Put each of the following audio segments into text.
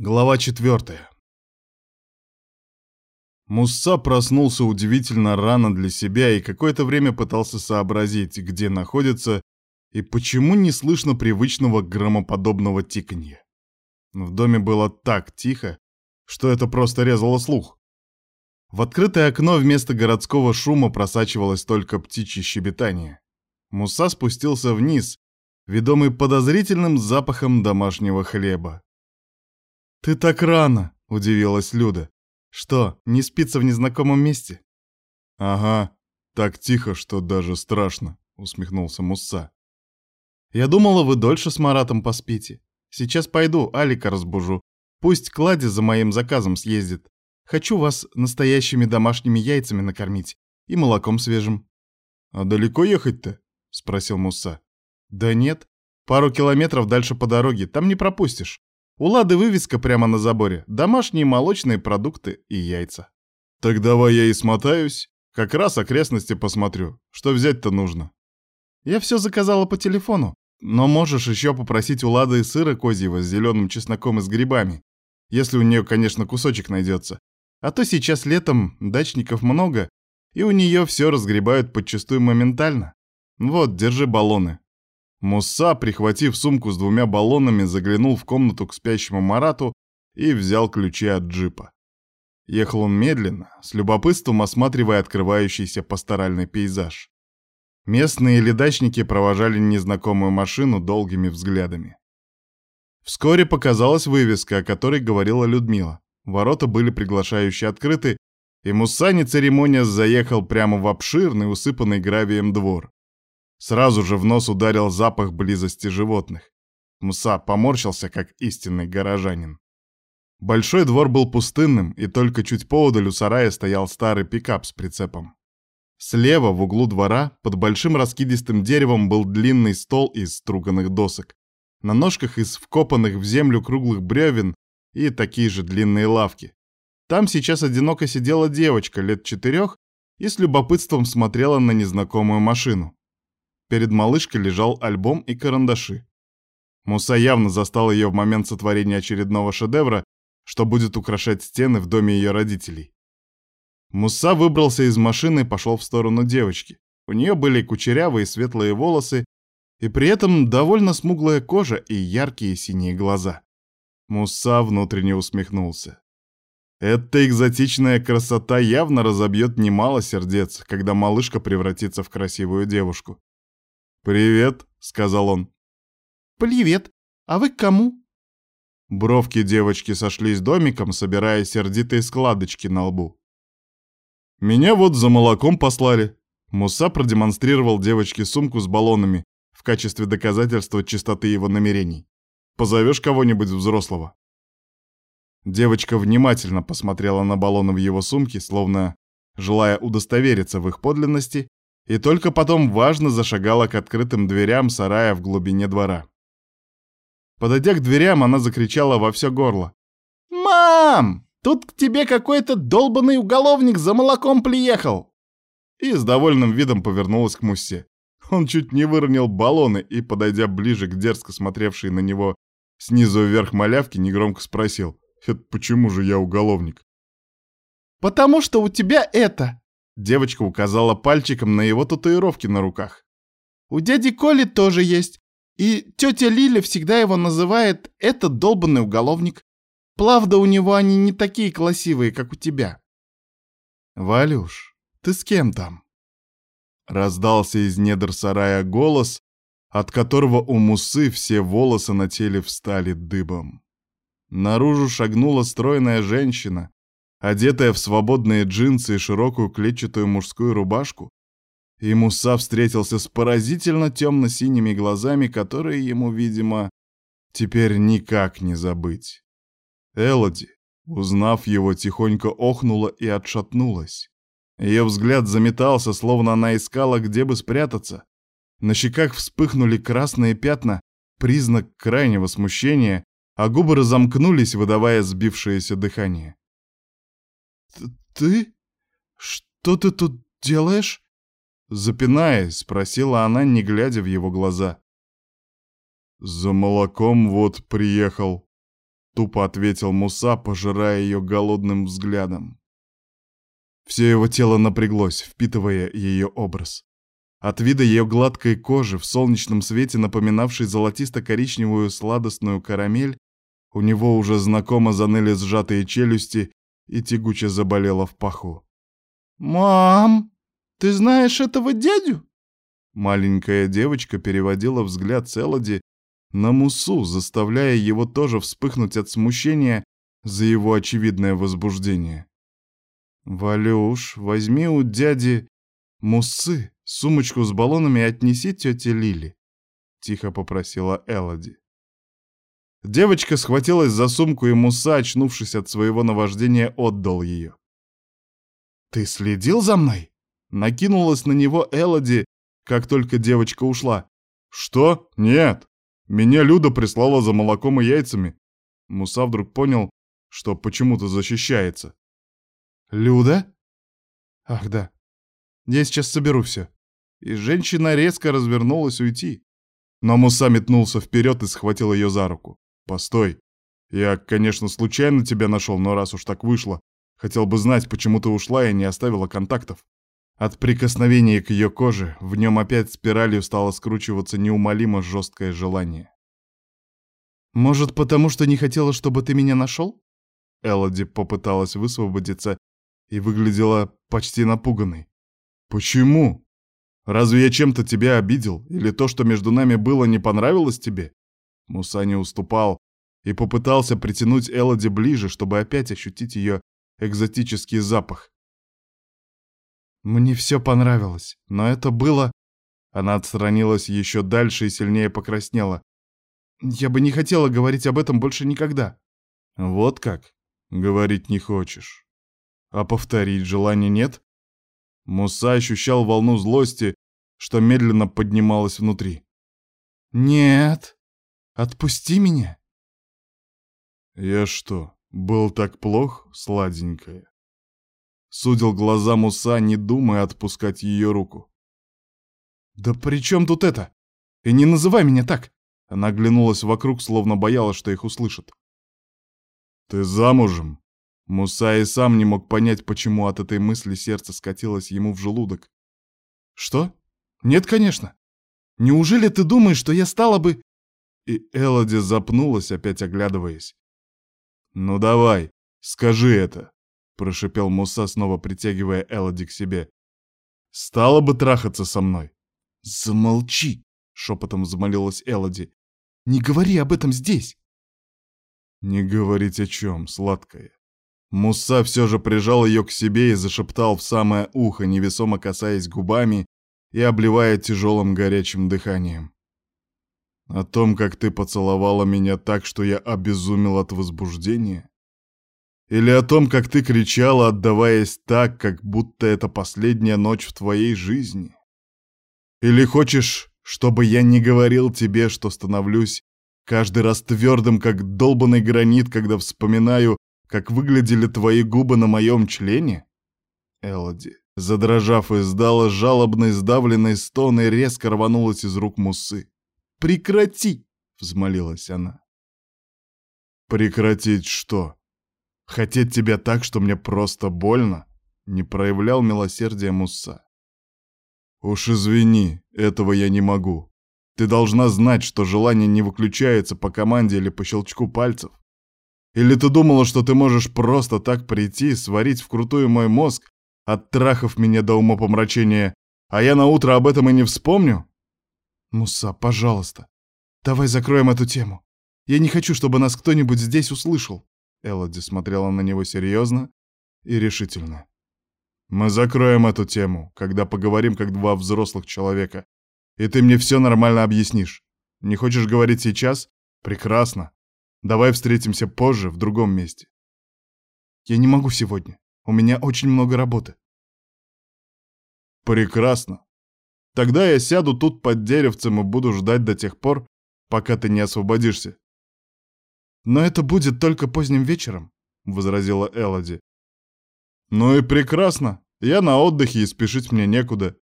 Глава четвертая. Мусса проснулся удивительно рано для себя и какое-то время пытался сообразить, где находится и почему не слышно привычного громоподобного тиканья. В доме было так тихо, что это просто резало слух. В открытое окно вместо городского шума просачивалось только птичье щебетание. Муса спустился вниз, ведомый подозрительным запахом домашнего хлеба. «Ты так рано!» — удивилась Люда. «Что, не спится в незнакомом месте?» «Ага, так тихо, что даже страшно», — усмехнулся Мусса. «Я думала, вы дольше с Маратом поспите. Сейчас пойду, Алика разбужу. Пусть Клади за моим заказом съездит. Хочу вас настоящими домашними яйцами накормить и молоком свежим». «А далеко ехать-то?» — спросил Мусса. «Да нет, пару километров дальше по дороге, там не пропустишь. У Лады вывеска прямо на заборе. Домашние молочные продукты и яйца. Так давай я и смотаюсь. Как раз окрестности посмотрю. Что взять-то нужно? Я все заказала по телефону. Но можешь еще попросить у Лады сыра козьего с зеленым чесноком и с грибами. Если у нее, конечно, кусочек найдется. А то сейчас летом дачников много, и у нее все разгребают подчастую моментально. Вот, держи баллоны. Мусса, прихватив сумку с двумя баллонами, заглянул в комнату к спящему Марату и взял ключи от джипа. Ехал он медленно, с любопытством осматривая открывающийся пасторальный пейзаж. Местные ледачники провожали незнакомую машину долгими взглядами. Вскоре показалась вывеска, о которой говорила Людмила. Ворота были приглашающе открыты, и Муса, не церемония, заехал прямо в обширный, усыпанный гравием двор. Сразу же в нос ударил запах близости животных. Муса поморщился, как истинный горожанин. Большой двор был пустынным, и только чуть поодаль у сарая стоял старый пикап с прицепом. Слева, в углу двора, под большим раскидистым деревом был длинный стол из струганных досок. На ножках из вкопанных в землю круглых бревен и такие же длинные лавки. Там сейчас одиноко сидела девочка лет четырех и с любопытством смотрела на незнакомую машину. Перед малышкой лежал альбом и карандаши. Муса явно застал ее в момент сотворения очередного шедевра, что будет украшать стены в доме ее родителей. Муса выбрался из машины и пошел в сторону девочки. У нее были кучерявые светлые волосы и при этом довольно смуглая кожа и яркие синие глаза. Муса внутренне усмехнулся. Эта экзотичная красота явно разобьет немало сердец, когда малышка превратится в красивую девушку. «Привет», — сказал он. «Привет. А вы к кому?» Бровки девочки сошлись домиком, собирая сердитые складочки на лбу. «Меня вот за молоком послали». Муса продемонстрировал девочке сумку с баллонами в качестве доказательства чистоты его намерений. «Позовешь кого-нибудь взрослого?» Девочка внимательно посмотрела на баллоны в его сумке, словно желая удостовериться в их подлинности, и только потом важно зашагала к открытым дверям сарая в глубине двора. Подойдя к дверям, она закричала во все горло. «Мам! Тут к тебе какой-то долбанный уголовник за молоком приехал!» И с довольным видом повернулась к Муссе. Он чуть не выронил баллоны и, подойдя ближе к дерзко смотревшей на него снизу вверх малявке, негромко спросил. «Это почему же я уголовник?» «Потому что у тебя это, Девочка указала пальчиком на его татуировки на руках. «У дяди Коли тоже есть. И тетя Лиля всегда его называет «этот долбанный уголовник». Правда, у него они не такие красивые, как у тебя». «Валюш, ты с кем там?» Раздался из недр сарая голос, от которого у Мусы все волосы на теле встали дыбом. Наружу шагнула стройная женщина, одетая в свободные джинсы и широкую клетчатую мужскую рубашку, и Муса встретился с поразительно темно-синими глазами, которые ему, видимо, теперь никак не забыть. Элоди, узнав его, тихонько охнула и отшатнулась. Ее взгляд заметался, словно она искала, где бы спрятаться. На щеках вспыхнули красные пятна, признак крайнего смущения, а губы разомкнулись, выдавая сбившееся дыхание. «Ты? Что ты тут делаешь?» Запинаясь, спросила она, не глядя в его глаза. «За молоком вот приехал». тупо ответил Муса, пожирая ее голодным взглядом. Все его тело напряглось, впитывая ее образ. От вида ее гладкой кожи в солнечном свете, напоминавшей золотисто-коричневую сладостную карамель, у него уже знакомо заныли сжатые челюсти и тягуче заболело в паху. «Мам, ты знаешь этого дядю?» Маленькая девочка переводила взгляд Селоди на Мусу, заставляя его тоже вспыхнуть от смущения за его очевидное возбуждение. «Валюш, возьми у дяди Мусы сумочку с баллонами и отнеси тете Лили», — тихо попросила Элоди. Девочка схватилась за сумку, и Муса, очнувшись от своего наваждения, отдал ее. «Ты следил за мной?» Накинулась на него Элоди, как только девочка ушла. «Что? Нет. Меня Люда прислала за молоком и яйцами». Муса вдруг понял, что почему-то защищается. «Люда?» «Ах, да. Я сейчас соберу все». И женщина резко развернулась уйти. Но Муса метнулся вперед и схватил ее за руку. «Постой. Я, конечно, случайно тебя нашел, но раз уж так вышло, хотел бы знать, почему ты ушла и не оставила контактов». От прикосновения к ее коже в нем опять спиралью стало скручиваться неумолимо жесткое желание. «Может, потому что не хотела, чтобы ты меня нашел?» Элоди попыталась высвободиться и выглядела почти напуганной. «Почему? Разве я чем-то тебя обидел? Или то, что между нами было, не понравилось тебе?» Муса не уступал и попытался притянуть Элоди ближе, чтобы опять ощутить ее экзотический запах. Мне все понравилось, но это было... Она отстранилась еще дальше и сильнее покраснела. Я бы не хотела говорить об этом больше никогда. Вот как? Говорить не хочешь. А повторить желания нет? Муса ощущал волну злости, что медленно поднималась внутри. «Нет, отпусти меня!» «Я что, был так плох, сладенькая?» Судил глаза Муса, не думая отпускать ее руку. «Да при чем тут это? И не называй меня так!» Она оглянулась вокруг, словно боялась, что их услышат. «Ты замужем?» Муса и сам не мог понять, почему от этой мысли сердце скатилось ему в желудок. «Что? Нет, конечно. Неужели ты думаешь, что я стала бы...» И Элоди запнулась, опять оглядываясь. «Ну давай, скажи это!» прошипел Муса, снова притягивая Элоди к себе. «Стала бы трахаться со мной!» «Замолчи!» — шепотом взмолилась Элоди. «Не говори об этом здесь!» «Не говорить о чем, сладкая!» Муса все же прижал ее к себе и зашептал в самое ухо, невесомо касаясь губами и обливая тяжелым горячим дыханием. «О том, как ты поцеловала меня так, что я обезумел от возбуждения?» Или о том, как ты кричала, отдаваясь так, как будто это последняя ночь в твоей жизни? Или хочешь, чтобы я не говорил тебе, что становлюсь каждый раз твердым, как долбанный гранит, когда вспоминаю, как выглядели твои губы на моем члене? Элоди, задрожав, издала жалобный сдавленный стон и резко рванулась из рук Мусы. «Прекрати!» — взмолилась она. «Прекратить что?» Хотеть тебя так, что мне просто больно, не проявлял милосердия Мусса. Уж извини, этого я не могу. Ты должна знать, что желание не выключается по команде или по щелчку пальцев. Или ты думала, что ты можешь просто так прийти, сварить вкрутую мой мозг, оттрахав меня до умопомрачения, а я на утро об этом и не вспомню? Муса, пожалуйста, давай закроем эту тему. Я не хочу, чтобы нас кто-нибудь здесь услышал. Элоди смотрела на него серьезно и решительно. «Мы закроем эту тему, когда поговорим как два взрослых человека, и ты мне все нормально объяснишь. Не хочешь говорить сейчас? Прекрасно. Давай встретимся позже, в другом месте». «Я не могу сегодня. У меня очень много работы». «Прекрасно. Тогда я сяду тут под деревцем и буду ждать до тех пор, пока ты не освободишься. «Но это будет только поздним вечером», — возразила Элоди. «Ну и прекрасно. Я на отдыхе и спешить мне некуда.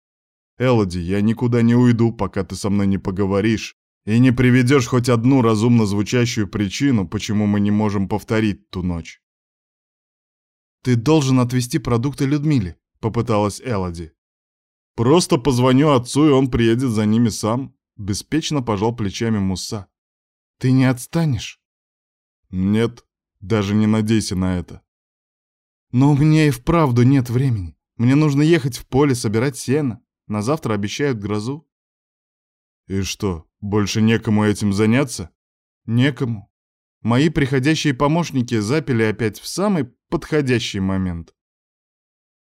Элоди, я никуда не уйду, пока ты со мной не поговоришь, И не приведешь хоть одну разумно звучащую причину, почему мы не можем повторить ту ночь. «Ты должен отвезти продукты Людмиле», — попыталась Элоди. «Просто позвоню отцу, и он приедет за ними сам», — беспечно пожал плечами Муса. «Ты не отстанешь?» «Нет, даже не надейся на это». «Но у меня и вправду нет времени. Мне нужно ехать в поле, собирать сено. На завтра обещают грозу». «И что, больше некому этим заняться?» «Некому. Мои приходящие помощники запили опять в самый подходящий момент.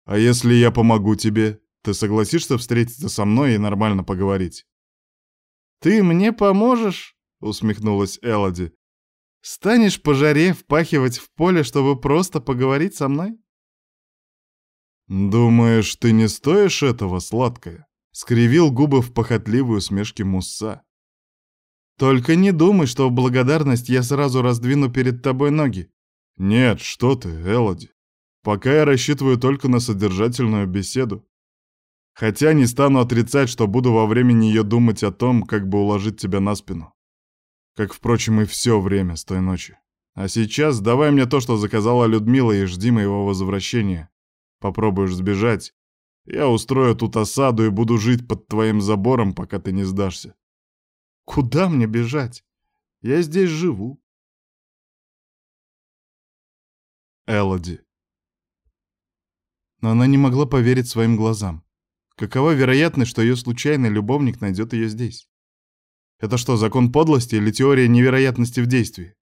А если я помогу тебе, ты согласишься встретиться со мной и нормально поговорить? Ты мне поможешь? усмехнулась Элоди. Станешь по жаре впахивать в поле, чтобы просто поговорить со мной? Думаешь, ты не стоишь этого, сладкая? скривил губы в похотливой усмешке Мусса. Только не думай, что в благодарность я сразу раздвину перед тобой ноги. «Нет, что ты, Элоди. Пока я рассчитываю только на содержательную беседу. Хотя не стану отрицать, что буду во время нее думать о том, как бы уложить тебя на спину. Как, впрочем, и все время с той ночи. А сейчас давай мне то, что заказала Людмила, и жди моего возвращения. Попробуешь сбежать. Я устрою тут осаду и буду жить под твоим забором, пока ты не сдашься. Куда мне бежать? Я здесь живу. Элоди. Но она не могла поверить своим глазам. Какова вероятность, что ее случайный любовник найдет ее здесь? Это что, закон подлости или теория невероятности в действии?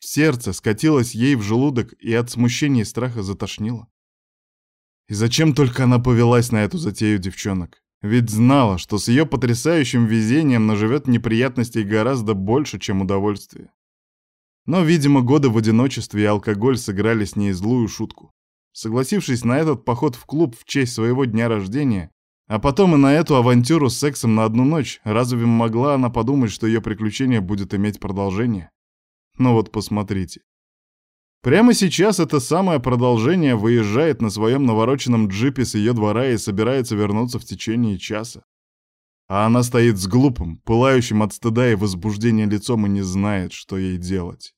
Сердце скатилось ей в желудок и от смущения и страха затошнило. И зачем только она повелась на эту затею девчонок? Ведь знала, что с ее потрясающим везением наживет неприятностей гораздо больше, чем удовольствие. Но, видимо, годы в одиночестве и алкоголь сыграли с ней злую шутку. Согласившись на этот поход в клуб в честь своего дня рождения, а потом и на эту авантюру с сексом на одну ночь, разве могла она подумать, что ее приключение будет иметь продолжение? Ну вот посмотрите. Прямо сейчас это самое продолжение выезжает на своем навороченном джипе с ее двора и собирается вернуться в течение часа. А она стоит с глупым, пылающим от стыда и возбуждения лицом и не знает, что ей делать.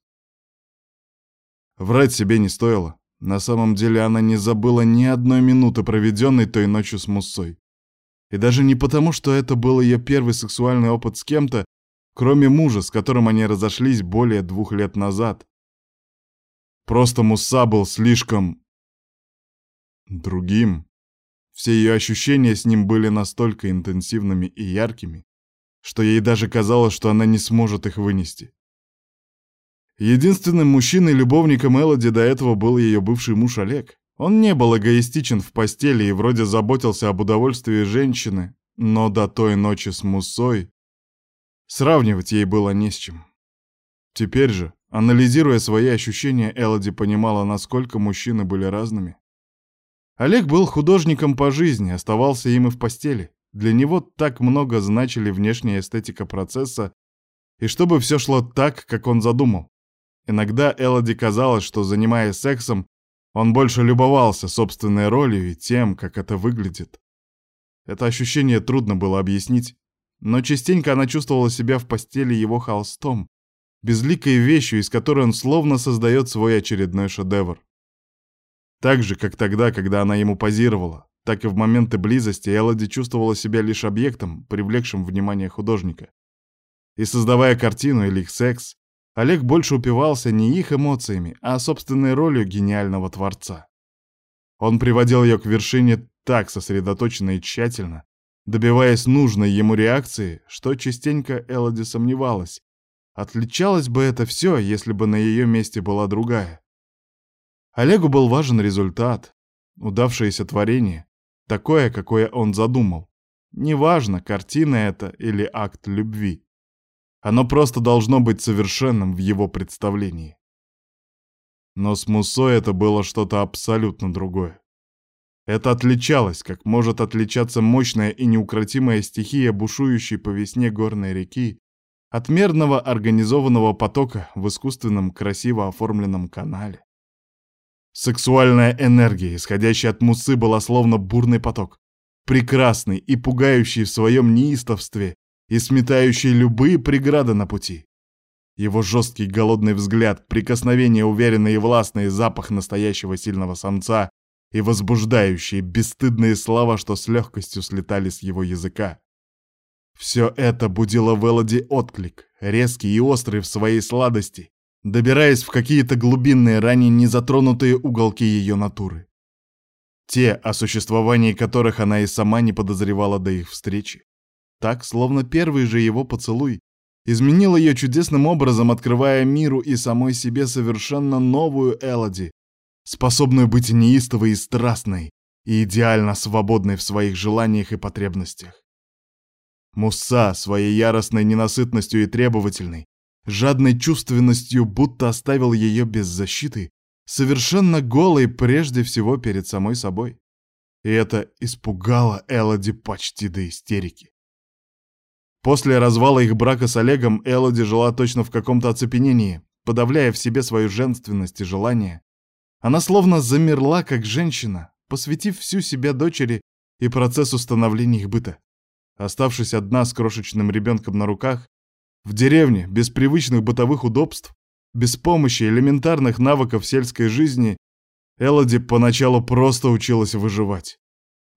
Врать себе не стоило. На самом деле она не забыла ни одной минуты, проведенной той ночью с Муссой. И даже не потому, что это был ее первый сексуальный опыт с кем-то, кроме мужа, с которым они разошлись более двух лет назад. Просто Мусса был слишком... другим. Все ее ощущения с ним были настолько интенсивными и яркими, что ей даже казалось, что она не сможет их вынести. Единственным мужчиной-любовником Элоди до этого был ее бывший муж Олег. Он не был эгоистичен в постели и вроде заботился об удовольствии женщины, но до той ночи с Мусой сравнивать ей было не с чем. Теперь же, анализируя свои ощущения, Элоди понимала, насколько мужчины были разными. Олег был художником по жизни, оставался им и в постели. Для него так много значили внешняя эстетика процесса, и чтобы все шло так, как он задумал. Иногда Элоди казалось, что, занимаясь сексом, он больше любовался собственной ролью и тем, как это выглядит. Это ощущение трудно было объяснить, но частенько она чувствовала себя в постели его холстом, безликой вещью, из которой он словно создает свой очередной шедевр. Так же, как тогда, когда она ему позировала, так и в моменты близости Элоди чувствовала себя лишь объектом, привлекшим внимание художника. И создавая картину или их секс, Олег больше упивался не их эмоциями, а собственной ролью гениального творца. Он приводил ее к вершине так сосредоточенно и тщательно, добиваясь нужной ему реакции, что частенько Элоди сомневалась, отличалось бы это все, если бы на ее месте была другая. Олегу был важен результат, удавшееся творение, такое, какое он задумал. Неважно, картина это или акт любви. Оно просто должно быть совершенным в его представлении. Но с Мусой это было что-то абсолютно другое. Это отличалось, как может отличаться мощная и неукротимая стихия, бушующей по весне горной реки, от мерного организованного потока в искусственном красиво оформленном канале. Сексуальная энергия, исходящая от Мусы, была словно бурный поток. Прекрасный и пугающий в своем неистовстве, и сметающий любые преграды на пути. Его жесткий голодный взгляд, прикосновение уверенный и властный, запах настоящего сильного самца и возбуждающие, бесстыдные слова, что с легкостью слетали с его языка. Все это будило в Элоди отклик, резкий и острый в своей сладости, добираясь в какие-то глубинные, ранее незатронутые уголки ее натуры. Те, о существовании которых она и сама не подозревала до их встречи. Так, словно первый же его поцелуй, изменил ее чудесным образом, открывая миру и самой себе совершенно новую Элоди, способную быть неистовой и страстной, и идеально свободной в своих желаниях и потребностях. Мусса своей яростной ненасытностью и требовательной, жадной чувственностью будто оставил ее без защиты, совершенно голой прежде всего перед самой собой. И это испугало Элоди почти до истерики. После развала их брака с Олегом Элоди жила точно в каком-то оцепенении, подавляя в себе свою женственность и желание. Она словно замерла, как женщина, посвятив всю себя дочери и процессу становления их быта. Оставшись одна с крошечным ребенком на руках, в деревне, без привычных бытовых удобств, без помощи элементарных навыков сельской жизни, Элоди поначалу просто училась выживать.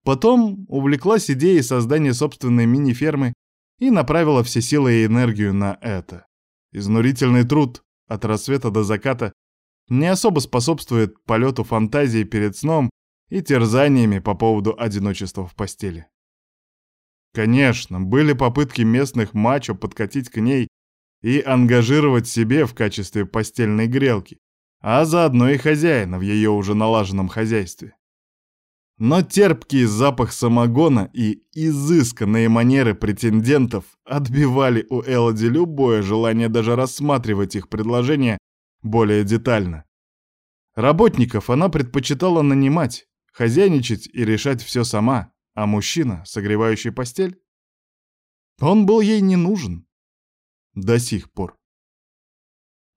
Потом увлеклась идеей создания собственной мини-фермы и направила все силы и энергию на это. Изнурительный труд от рассвета до заката не особо способствует полету фантазии перед сном и терзаниями по поводу одиночества в постели. Конечно, были попытки местных мачо подкатить к ней и ангажировать себе в качестве постельной грелки, а заодно и хозяина в ее уже налаженном хозяйстве. Но терпкий запах самогона и изысканные манеры претендентов отбивали у Элоди любое желание даже рассматривать их предложения более детально. Работников она предпочитала нанимать, хозяйничать и решать все сама, а мужчина, согревающий постель, он был ей не нужен. До сих пор.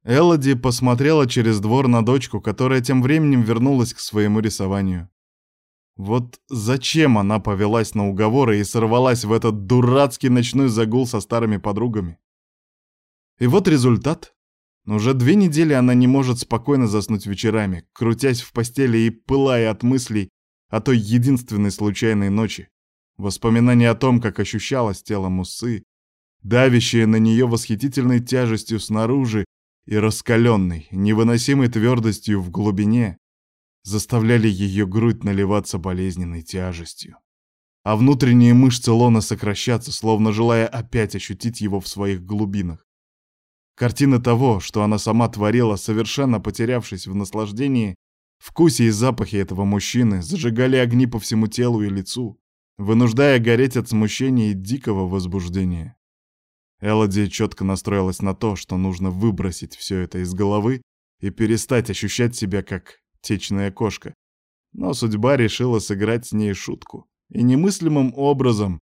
Элоди посмотрела через двор на дочку, которая тем временем вернулась к своему рисованию. Вот зачем она повелась на уговоры и сорвалась в этот дурацкий ночной загул со старыми подругами? И вот результат. Уже две недели она не может спокойно заснуть вечерами, крутясь в постели и пылая от мыслей о той единственной случайной ночи. Воспоминания о том, как ощущалось тело Мусы, давящее на нее восхитительной тяжестью снаружи и раскаленной, невыносимой твердостью в глубине, заставляли ее грудь наливаться болезненной тяжестью. А внутренние мышцы лона сокращаться, словно желая опять ощутить его в своих глубинах. Картина того, что она сама творила, совершенно потерявшись в наслаждении, вкусе и запахе этого мужчины, зажигали огни по всему телу и лицу, вынуждая гореть от смущения и дикого возбуждения. Элоди четко настроилась на то, что нужно выбросить все это из головы и перестать ощущать себя как течная кошка. Но судьба решила сыграть с ней шутку и немыслимым образом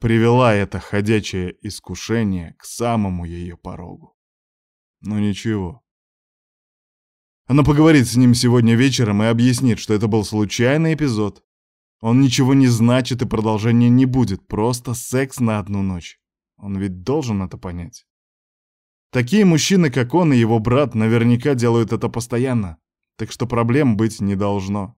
привела это ходячее искушение к самому ее порогу. Но ничего. Она поговорит с ним сегодня вечером и объяснит, что это был случайный эпизод. Он ничего не значит и продолжения не будет, просто секс на одну ночь. Он ведь должен это понять. Такие мужчины, как он и его брат, наверняка делают это постоянно так что проблем быть не должно.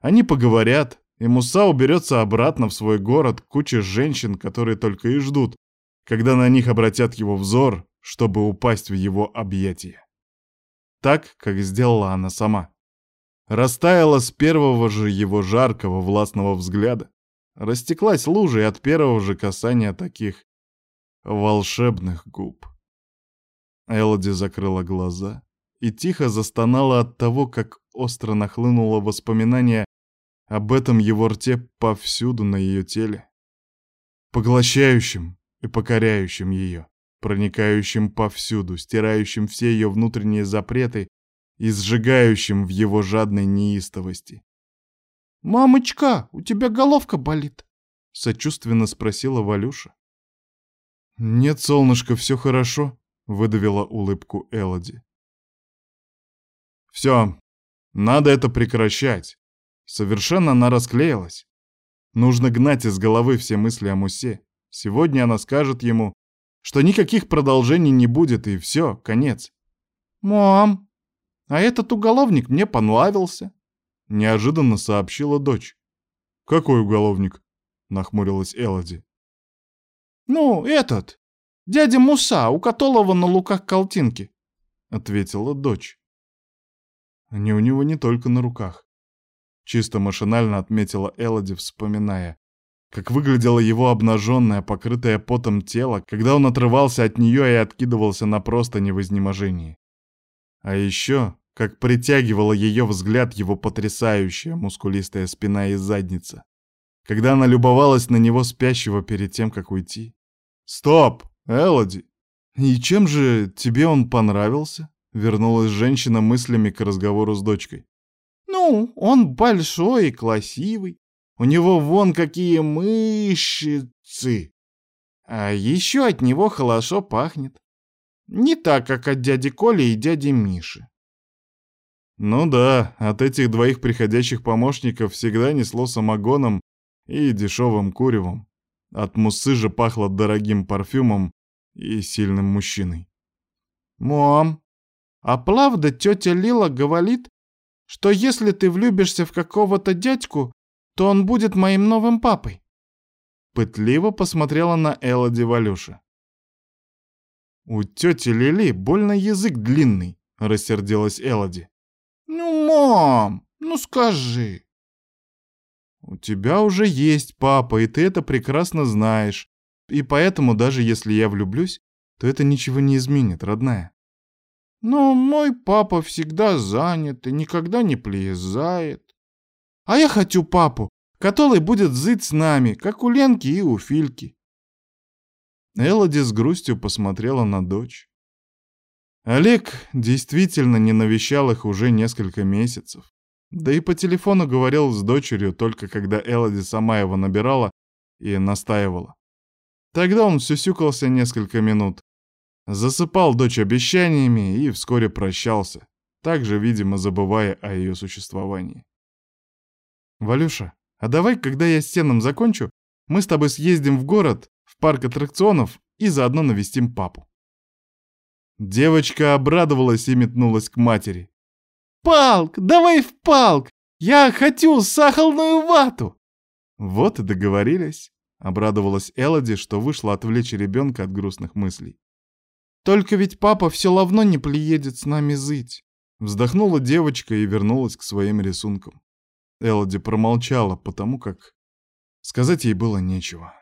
Они поговорят, и Муса уберется обратно в свой город к куче женщин, которые только и ждут, когда на них обратят его взор, чтобы упасть в его объятия. Так, как сделала она сама. Растаяла с первого же его жаркого властного взгляда, растеклась лужей от первого же касания таких волшебных губ. Элоди закрыла глаза и тихо застонала от того, как остро нахлынуло воспоминание об этом его рте повсюду на ее теле, поглощающим и покоряющим ее, проникающим повсюду, стирающим все ее внутренние запреты и сжигающим в его жадной неистовости. «Мамочка, у тебя головка болит?» — сочувственно спросила Валюша. «Нет, солнышко, все хорошо», — выдавила улыбку Элоди. Все, надо это прекращать. Совершенно она расклеилась. Нужно гнать из головы все мысли о Мусе, Сегодня она скажет ему, что никаких продолжений не будет, и все, конец. «Мам, а этот уголовник мне понравился», — неожиданно сообщила дочь. «Какой уголовник?» — нахмурилась Элоди. «Ну, этот, дядя Муса, у которого на луках колтинки», — ответила дочь. Они у него не только на руках. Чисто машинально отметила Элоди, вспоминая, как выглядело его обнаженное, покрытое потом тело, когда он отрывался от нее и откидывался на простыни в изнеможении. А еще, как притягивала ее взгляд его потрясающая мускулистая спина и задница, когда она любовалась на него спящего перед тем, как уйти. «Стоп, Элоди! И чем же тебе он понравился?» Вернулась женщина мыслями к разговору с дочкой. «Ну, он большой и красивый. У него вон какие мышцы. А еще от него хорошо пахнет. Не так, как от дяди Коли и дяди Миши. Ну да, от этих двоих приходящих помощников всегда несло самогоном и дешевым куревом. От муссы же пахло дорогим парфюмом и сильным мужчиной. «Мам, а правда тетя Лила говорит, что если ты влюбишься в какого-то дядьку, то он будет моим новым папой?» Пытливо посмотрела на Элоди Валюша. «У тети Лили больно язык длинный», — рассердилась Элоди. «Ну, мам, ну скажи». «У тебя уже есть папа, и ты это прекрасно знаешь. И поэтому даже если я влюблюсь, то это ничего не изменит, родная. Но мой папа всегда занят и никогда не приезжает. А я хочу папу, который будет жить с нами, как у Ленки и у Фильки. Элоди с грустью посмотрела на дочь. Олег действительно не навещал их уже несколько месяцев. Да и по телефону говорил с дочерью только когда Элоди сама его набирала и настаивала. Тогда он сюсюкался несколько минут, Засыпал дочь обещаниями и вскоре прощался, также, видимо, забывая о ее существовании. «Валюша, а давай, когда я с Сеном закончу, мы с тобой съездим в город, в парк аттракционов и заодно навестим папу». Девочка обрадовалась и метнулась к матери. «Палк, давай в палк! Я хочу сахарную вату!» Вот и договорились. Обрадовалась Элоди, что вышла отвлечь ребенка от грустных мыслей. Только ведь папа все равно не приедет с нами зыть. Вздохнула девочка и вернулась к своим рисункам. Элоди промолчала, потому как сказать ей было нечего.